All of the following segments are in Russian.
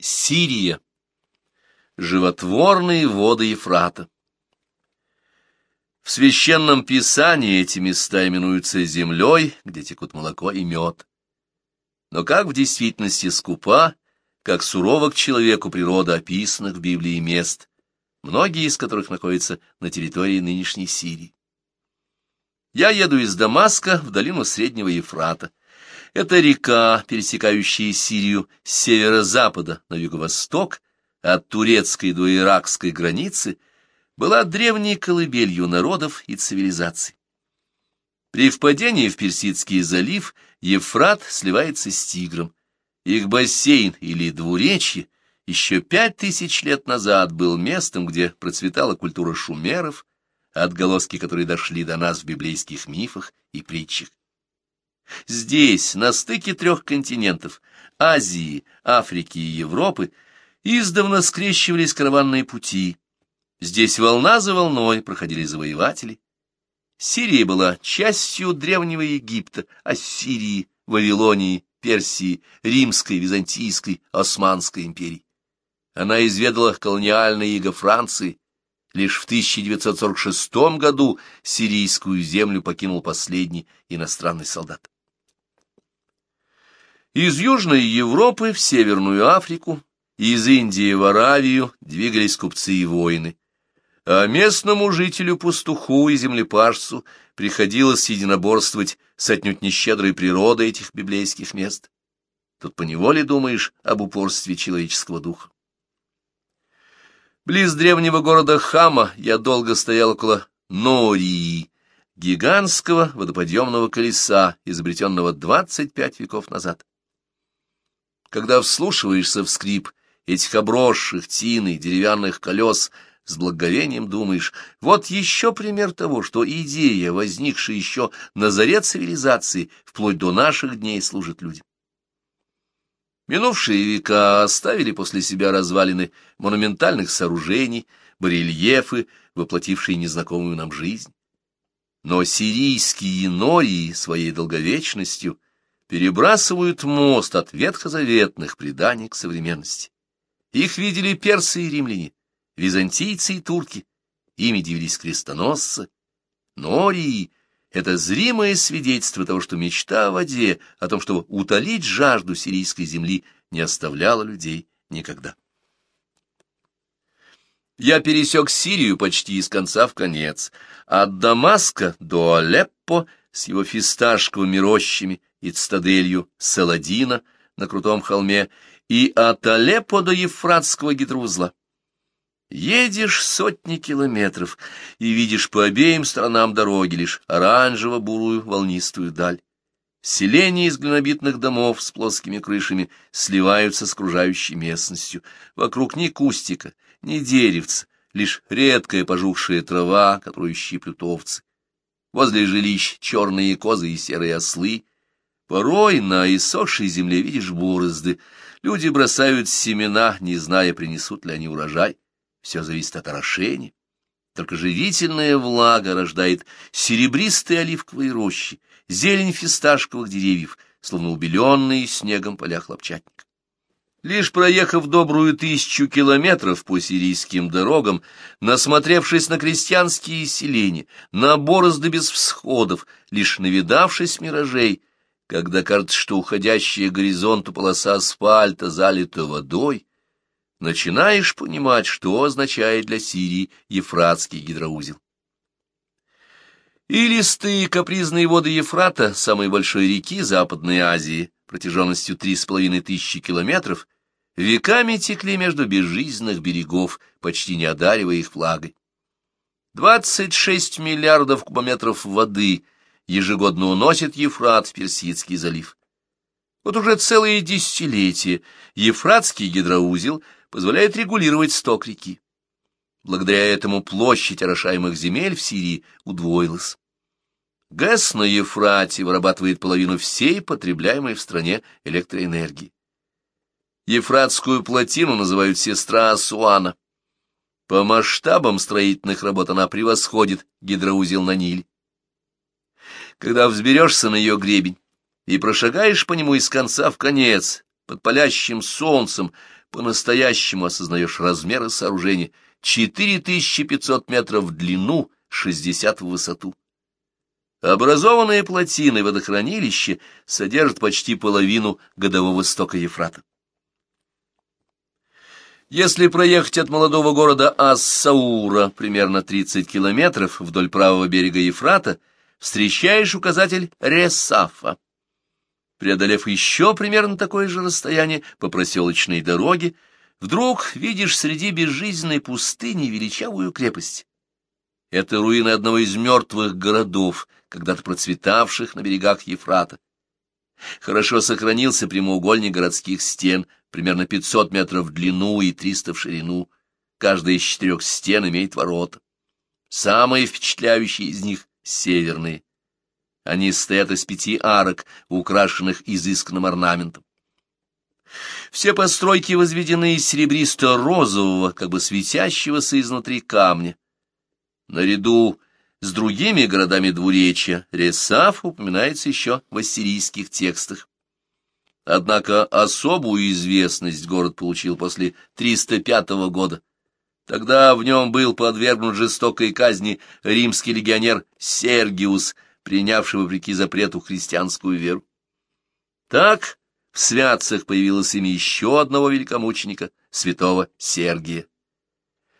Сирия. Животворные воды Ефрата. В священном писании эти места именуются землей, где текут молоко и мед. Но как в действительности скупа, как сурова к человеку природа описанных в Библии мест, многие из которых находятся на территории нынешней Сирии. Я еду из Дамаска в долину Среднего Ефрата. Это река, пересекающая Сирию с северо-запада на юго-восток, от турецкой до иракской границы, была древней колыбелью народов и цивилизаций. При впадении в Персидский залив Ефрат сливается с Тигром. Их бассейн или двуречье еще пять тысяч лет назад был местом, где процветала культура шумеров, отголоски которые дошли до нас в библейских мифах и притчах. Здесь, на стыке трех континентов, Азии, Африки и Европы, издавна скрещивались караванные пути. Здесь волна за волной проходили завоеватели. Сирия была частью древнего Египта, Ассирии, Вавилонии, Персии, Римской, Византийской, Османской империи. Она изведала колониальное иго Франции, Лишь в 1946 году сирийскую землю покинул последний иностранный солдат. Из Южной Европы в Северную Африку, из Индии в Аравию двигались купцы и воины, а местному жителю-пастуху и землепашцу приходилось единоборствовать с отнюдь нещедрой природой этих библейских мест. Тут поневоле думаешь об упорстве человеческого духа. Близ древнего города Хама я долго стоял около Нории, гигантского водоподъемного колеса, изобретенного 25 веков назад. Когда вслушиваешься в скрип этих обросших тиной деревянных колес, с благовением думаешь, вот еще пример того, что идея, возникшая еще на заре цивилизации, вплоть до наших дней служит людям. Минувшие века оставили после себя развалины монументальных сооружений, барельефы, воплотившие незнакомую нам жизнь. Но сирийские нории своей долговечностью перебрасывают мост от ветхозаветных преданий к современности. Их видели персы и римляне, византийцы и турки, ими дивились крестоносцы. Нории это зримое свидетельство того, что мечта о воде, о том, чтобы утолить жажду сирийской земли, не оставляла людей никогда. Я пересек Сирию почти из конца в конец, от Дамаска до Алеппо с его фисташковыми рощами и цитаделью Саладина на крутом холме, и от Алеппо до Ефратского гидроузла. Едешь сотни километров и видишь по обеим сторонам дороги лишь оранжево-бурую волнистую даль. Селения из глинобитных домов с плоскими крышами сливаются с окружающей местностью. Вокруг ни кустика, ни деревца, лишь редкая пожухшая трава, которую щиплют овцы. Возле жилищ черные козы и серые ослы. Порой на иссохшей земле видишь борозды. Люди бросают семена, не зная, принесут ли они урожай. Все зависит от орошения. Только живительная влага рождает серебристые оливковые рощи, зелень фисташковых деревьев, словно убеленные снегом поля хлопчатника. Лишь проехав добрую тысячу километров по сирийским дорогам, насмотревшись на крестьянские селения, на борозды без всходов, лишь навидавшись миражей, когда кажется, что уходящая горизонту полоса асфальта залита водой, начинаешь понимать, что означает для Сирии Ефратский гидроузел. Илистые капризные воды Ефрата, самой большой реки Западной Азии, протяженностью три с половиной тысячи километров, веками текли между безжизненных берегов, почти не одаривая их флагой. 26 миллиардов кубометров воды ежегодно уносит Ефрат в Персидский залив. Вот уже целые десятилетия Ефратский гидроузел позволяет регулировать сток реки. Благодаря этому площадь орошаемых земель в Сирии удвоилась. ГЭС на Ефрате вырабатывает половину всей потребляемой в стране электроэнергии. Ефратскую плотину называют «сестра Асуана». По масштабам строительных работ она превосходит гидроузел на Ниле. Когда взберешься на ее гребень и прошагаешь по нему из конца в конец, под палящим солнцем по-настоящему осознаешь размеры сооружения. 4500 метров в длину, 60 в высоту. Образованные плотины водохранилища содержат почти половину годового стока Ефрата. Если проехать от молодого города Ас-Саура примерно 30 километров вдоль правого берега Ефрата, встречаешь указатель Ресафа. Преодолев еще примерно такое же расстояние по проселочной дороге, вдруг видишь среди безжизненной пустыни величавую крепость. Это руины одного из мертвых городов, когда-то процветавших на берегах Ефрата. Хорошо сохранился прямоугольник городских стен, примерно 500 метров в длину и 300 в ширину. Каждая из четырех стен имеет ворота. Самые впечатляющие из них — северные. Они стоят из пяти арок, украшенных изысканным орнаментом. Все постройки возведены из серебристо-розового, как бы светящегося изнутри камня. Наряду с другими городами двуречья Ресаф упоминается еще в ассирийских текстах. Однако особую известность город получил после 305 года. Тогда в нем был подвергнут жестокой казни римский легионер Сергиус, принявший вопреки запрету христианскую веру. Так в святцах появилось имя еще одного великомученика, святого Сергия.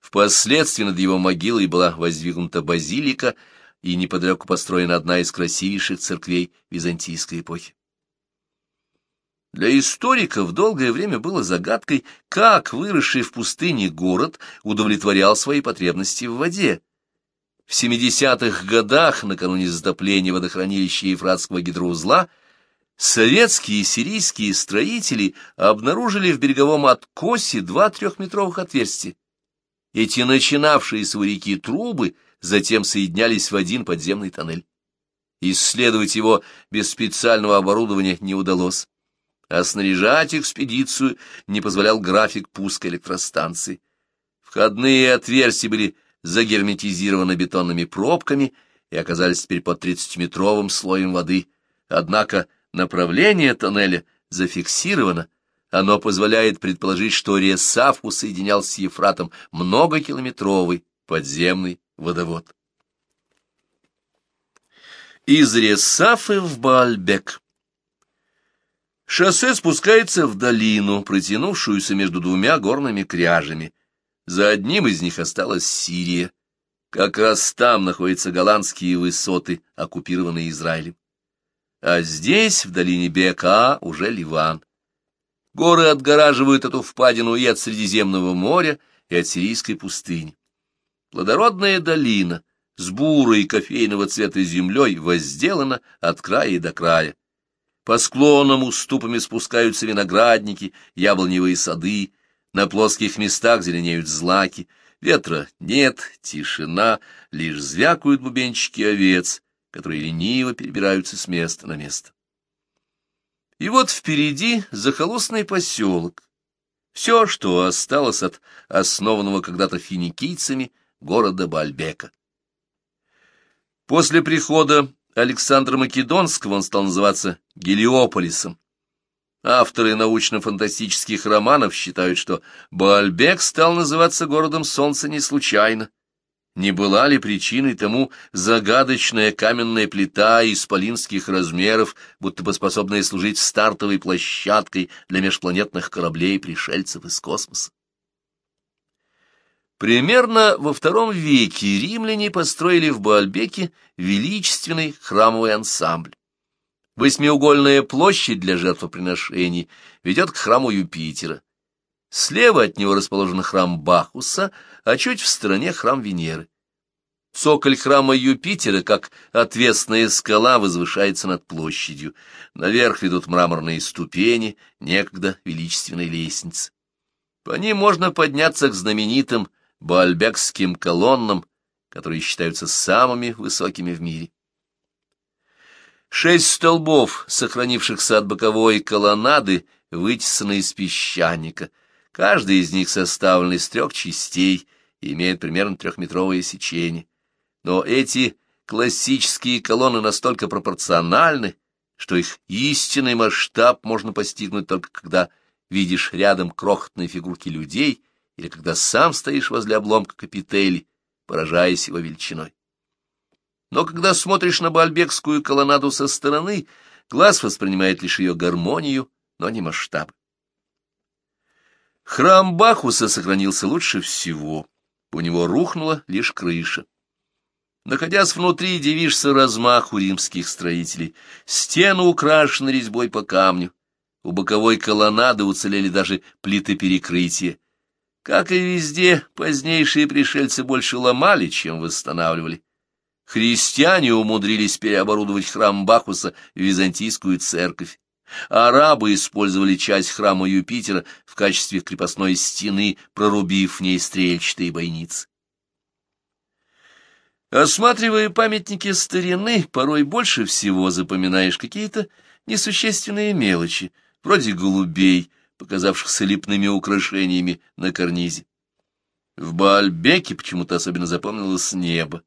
Впоследствии над его могилой была воздвигнута базилика, и неподалеку построена одна из красивейших церквей византийской эпохи. Для историков долгое время было загадкой, как выросший в пустыне город удовлетворял свои потребности в воде. В 70-х годах, накануне затопления водохранилища Ефратского гидроузла, советские и сирийские строители обнаружили в береговом откосе два трехметровых отверстия. Эти начинавшиеся у реки трубы затем соединялись в один подземный тоннель. Исследовать его без специального оборудования не удалось, а снаряжать экспедицию не позволял график пуска электростанции. Входные отверстия были загерметизированы бетонными пробками и оказались теперь под 30-метровым слоем воды, однако направление тоннеля зафиксировано, оно позволяет предположить, что Ресафу соединял с Ефратом многокилометровый подземный водовод. Из Ресафы в Баальбек. Шоссе спускается в долину, протянувшуюся между двумя горными кряжами. За одним из них осталась Сирия. Как раз там находятся голландские высоты, оккупированные Израилем. А здесь, в долине Бека, уже Ливан. Горы отгораживают эту впадину и от Средиземного моря, и от Сирийской пустыни. Плодородная долина с бурой кофейного цвета землей возделана от края до края. По склонам уступами спускаются виноградники, яблоневые сады, на плоских местах зеленеют злаки, ветра нет, тишина, лишь звякают бубенчики овец, которые лениво перебираются с места на место. И вот впереди захолустный поселок. Все, что осталось от основанного когда-то финикийцами города Бальбека. После прихода Александра Македонского он стал называться Гелиополисом. Авторы научно-фантастических романов считают, что Баальбек стал называться городом солнца не случайно. Не была ли причиной тому загадочная каменная плита исполинских размеров, будто бы способная служить стартовой площадкой для межпланетных кораблей пришельцев из космоса? Примерно во втором веке римляне построили в Баальбеке величественный храмовый ансамбль. Восьмиугольная площадь для жертвоприношений ведет к храму Юпитера. Слева от него расположен храм Бахуса, а чуть в стороне храм Венеры. Цоколь храма Юпитера, как отвесная скала, возвышается над площадью. Наверх ведут мраморные ступени, некогда величественной лестницы. По ним можно подняться к знаменитым баальбекским колоннам, которые считаются самыми высокими в мире. Шесть столбов, сохранившихся от боковой колоннады, вытесаны из песчаника — Каждый из них составлен из трех частей и имеет примерно трехметровое сечение. Но эти классические колонны настолько пропорциональны, что их истинный масштаб можно постигнуть только когда видишь рядом крохотные фигурки людей или когда сам стоишь возле обломка капители, поражаясь его величиной. Но когда смотришь на Бальбекскую колоннаду со стороны, глаз воспринимает лишь ее гармонию, но не масштаб. Храм Бахуса сохранился лучше всего. У него рухнула лишь крыша. Находясь внутри, дивишься размаху римских строителей. Стены украшены резьбой по камню. У боковой колоннады уцелели даже плиты перекрытия. Как и везде, позднейшие пришельцы больше ломали, чем восстанавливали. Христиане умудрились переоборудовать храм Бахуса в византийскую церковь. Арабы использовали часть храма Юпитера в качестве крепостной стены, прорубив в ней стрельчатые бойницы. Осматривая памятники старины, порой больше всего запоминаешь какие-то несущественные мелочи, вроде голубей, показавшихся липными украшениями на карнизе. В Баальбеке почему-то особенно запомнилось небо.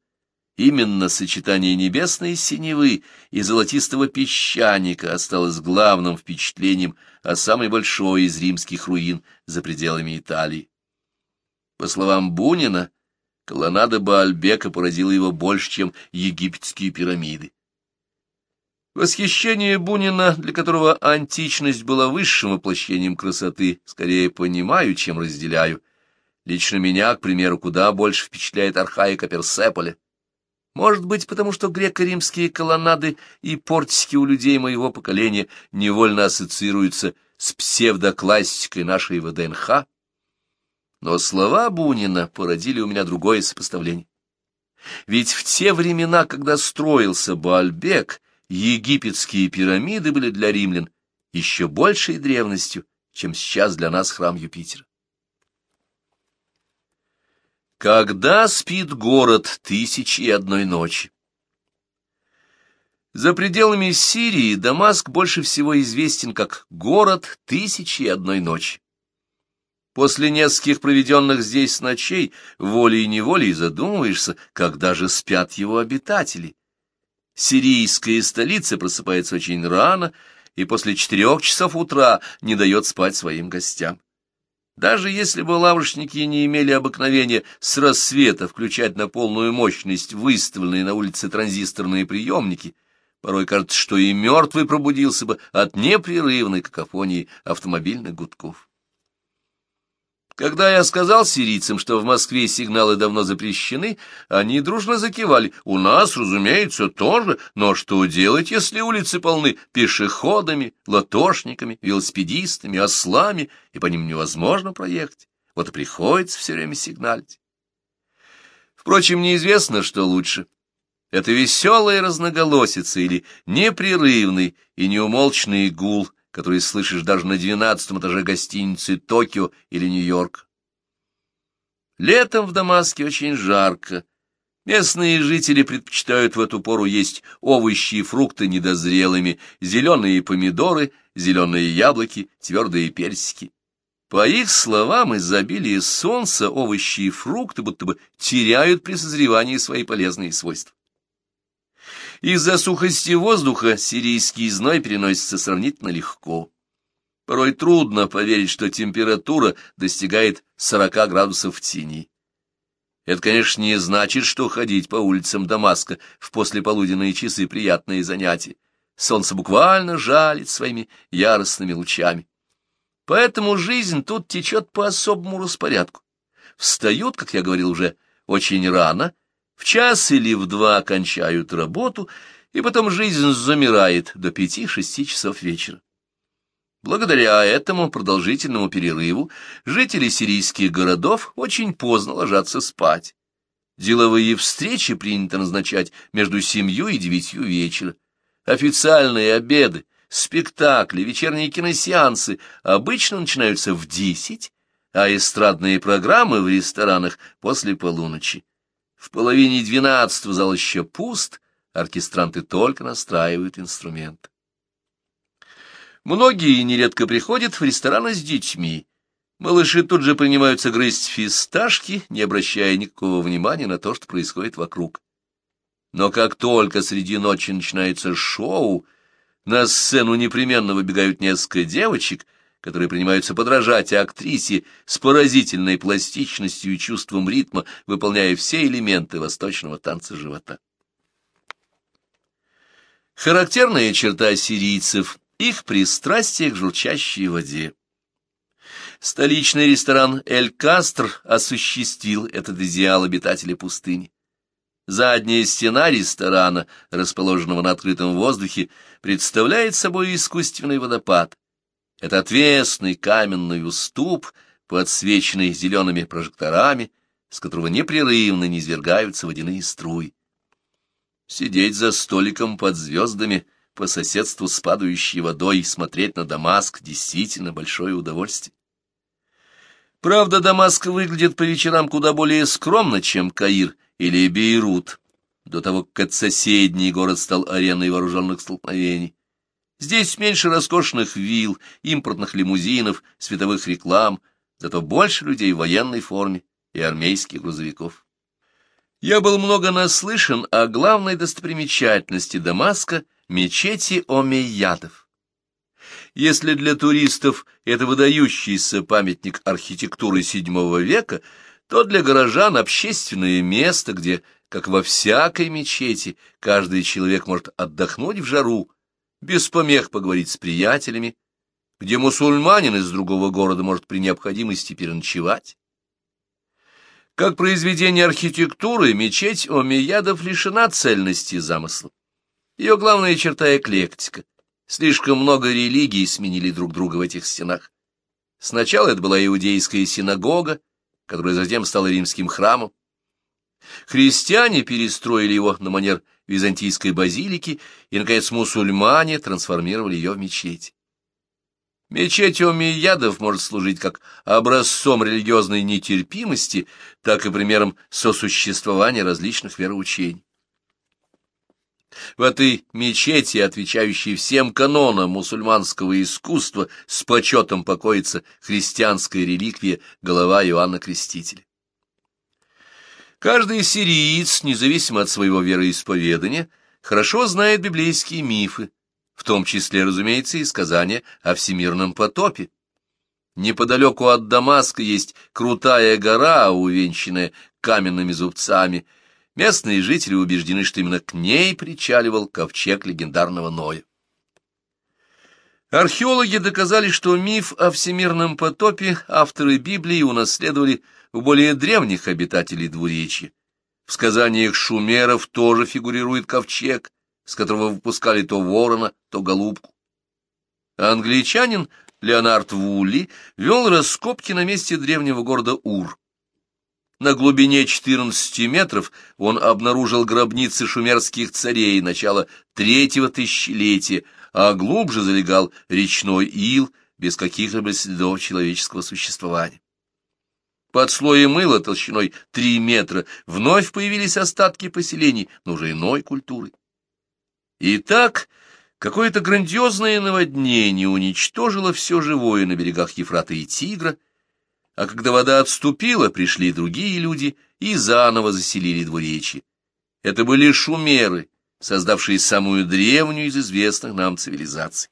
Именно сочетание небесной синевы и золотистого песчаника осталось главным впечатлением о самой большой из римских руин за пределами Италии. По словам Бунина, колоннада Баальбека поразила его больше, чем египетские пирамиды. Восхищение Бунина, для которого античность была высшим воплощением красоты, скорее понимаю, чем разделяю. Лично меня, к примеру, куда больше впечатляет архаика Персеполя. Может быть, потому что греко-римские колоннады и портики у людей моего поколения невольно ассоциируются с псевдоклассикой нашей ВДНХ? Но слова Бунина породили у меня другое сопоставление. Ведь в те времена, когда строился Баальбек, египетские пирамиды были для римлян еще большей древностью, чем сейчас для нас храм Юпитера. Когда спит город тысячи одной ночи? За пределами Сирии Дамаск больше всего известен как город тысячи одной ночи. После нескольких проведенных здесь ночей волей-неволей задумываешься, когда же спят его обитатели. Сирийская столица просыпается очень рано и после четырех часов утра не дает спать своим гостям. Даже если бы лавочники не имели обыкновения с рассвета включать на полную мощность выставленные на улице транзисторные приемники, порой кажется, что и мертвый пробудился бы от непрерывной какофонии автомобильных гудков. Когда я сказал сирийцам, что в Москве сигналы давно запрещены, они дружно закивали. У нас, разумеется, тоже, но что делать, если улицы полны пешеходами, латошниками, велосипедистами, ослами, и по ним невозможно проехать? Вот приходится все время сигналить. Впрочем, неизвестно, что лучше. Это веселая разноголосица или непрерывный и неумолчный гул — который слышишь даже на двенадцатом этаже гостиницы Токио или Нью-Йорк. Летом в Дамаске очень жарко. Местные жители предпочитают в эту пору есть овощи и фрукты недозрелыми, зеленые помидоры, зеленые яблоки, твердые персики. По их словам, изобилие солнца, овощи и фрукты будто бы теряют при созревании свои полезные свойства. Из-за сухости воздуха сирийский зной переносится сравнительно легко. Порой трудно поверить, что температура достигает 40 градусов в тени. Это, конечно, не значит, что ходить по улицам Дамаска в послеполуденные часы приятные занятия. Солнце буквально жалит своими яростными лучами. Поэтому жизнь тут течет по особому распорядку. Встают, как я говорил уже, очень рано — в час или в два кончают работу, и потом жизнь замирает до пяти-шести часов вечера. Благодаря этому продолжительному перерыву жители сирийских городов очень поздно ложатся спать. Деловые встречи принято назначать между семью и девятью вечера. Официальные обеды, спектакли, вечерние киносеансы обычно начинаются в десять, а эстрадные программы в ресторанах после полуночи. В половине двенадцатого зал еще пуст, оркестранты только настраивают инструмент. Многие нередко приходят в рестораны с детьми. Малыши тут же принимаются грызть фисташки, не обращая никакого внимания на то, что происходит вокруг. Но как только среди ночи начинается шоу, На сцену непременно выбегают несколько девочек, которые принимаются подражать актрисе с поразительной пластичностью и чувством ритма, выполняя все элементы восточного танца живота. Характерная черта сирийцев — их пристрастие к журчащей воде. Столичный ресторан «Эль Кастр» осуществил этот идеал обитателя пустыни. Задняя стена ресторана, расположенного на открытом воздухе, представляет собой искусственный водопад. Это отвесный каменный уступ, подсвеченный зелеными прожекторами, с которого непрерывно низвергаются водяные струи. Сидеть за столиком под звездами по соседству с падающей водой и смотреть на Дамаск действительно большое удовольствие. Правда, Дамаск выглядит по вечерам куда более скромно, чем Каир или Бейрут, до того, как соседний город стал ареной вооруженных столкновений. Здесь меньше роскошных вилл, импортных лимузинов, световых реклам, зато больше людей в военной форме и армейских грузовиков. Я был много наслышан о главной достопримечательности Дамаска — мечети Омейядов. Если для туристов это выдающийся памятник архитектуры VII века, то для горожан общественное место, где, как во всякой мечети, каждый человек может отдохнуть в жару, без помех поговорить с приятелями, где мусульманин из другого города может при необходимости переночевать. Как произведение архитектуры, мечеть Омеядов лишена цельности замысла. Ее главная черта — эклектика. Слишком много религий сменили друг друга в этих стенах. Сначала это была иудейская синагога, которая затем стала римским храмом. Христиане перестроили его на манер византийской базилики, и, наконец, мусульмане трансформировали ее в мечеть. Мечеть Омиядов может служить как образцом религиозной нетерпимости, так и примером сосуществования различных вероучений. В этой мечети, отвечающей всем канонам мусульманского искусства, с почетом покоится христианская реликвия голова Иоанна Крестителя. Каждый сириец, независимо от своего вероисповедания, хорошо знает библейские мифы, в том числе, разумеется, и сказания о всемирном потопе. Неподалеку от Дамаска есть крутая гора, увенчанная каменными зубцами, Местные жители убеждены, что именно к ней причаливал ковчег легендарного Ноя. Археологи доказали, что миф о всемирном потопе авторы Библии унаследовали у более древних обитателей двуречья. В сказаниях шумеров тоже фигурирует ковчег, с которого выпускали то ворона, то голубку. англичанин Леонард Вулли вел раскопки на месте древнего города Ур. На глубине 14 метров он обнаружил гробницы шумерских царей начала третьего тысячелетия, а глубже залегал речной ил без каких-либо следов человеческого существования. Под слоем мыла толщиной 3 метра вновь появились остатки поселений, но уже иной культуры. Итак, какое-то грандиозное наводнение уничтожило все живое на берегах Ефрата и Тигра, а когда вода отступила, пришли другие люди и заново заселили двуречье. Это были шумеры, создавшие самую древнюю из известных нам цивилизаций.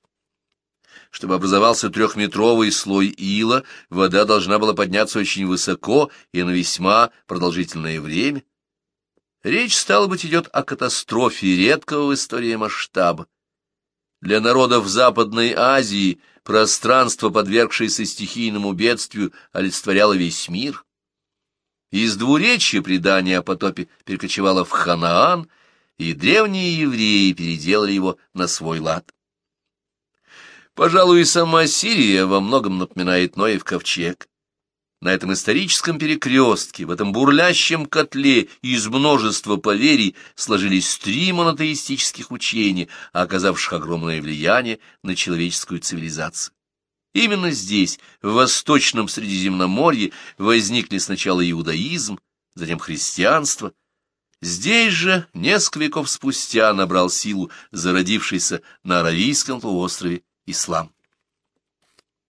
Чтобы образовался трехметровый слой ила, вода должна была подняться очень высоко и на весьма продолжительное время. Речь, стало быть, идет о катастрофе редкого в истории масштаба. Для народов Западной Азии – пространство, подвергшееся стихийному бедствию, олицетворяло весь мир. Из двуречья предание о потопе перекочевало в Ханаан, и древние евреи переделали его на свой лад. Пожалуй, сама Сирия во многом напоминает Ноев ковчег. На этом историческом перекрестке, в этом бурлящем котле из множества поверий сложились три монотеистических учения, оказавших огромное влияние на человеческую цивилизацию. Именно здесь, в Восточном Средиземноморье, возникли сначала иудаизм, затем христианство. Здесь же, несколько веков спустя, набрал силу зародившийся на Аравийском полуострове ислам.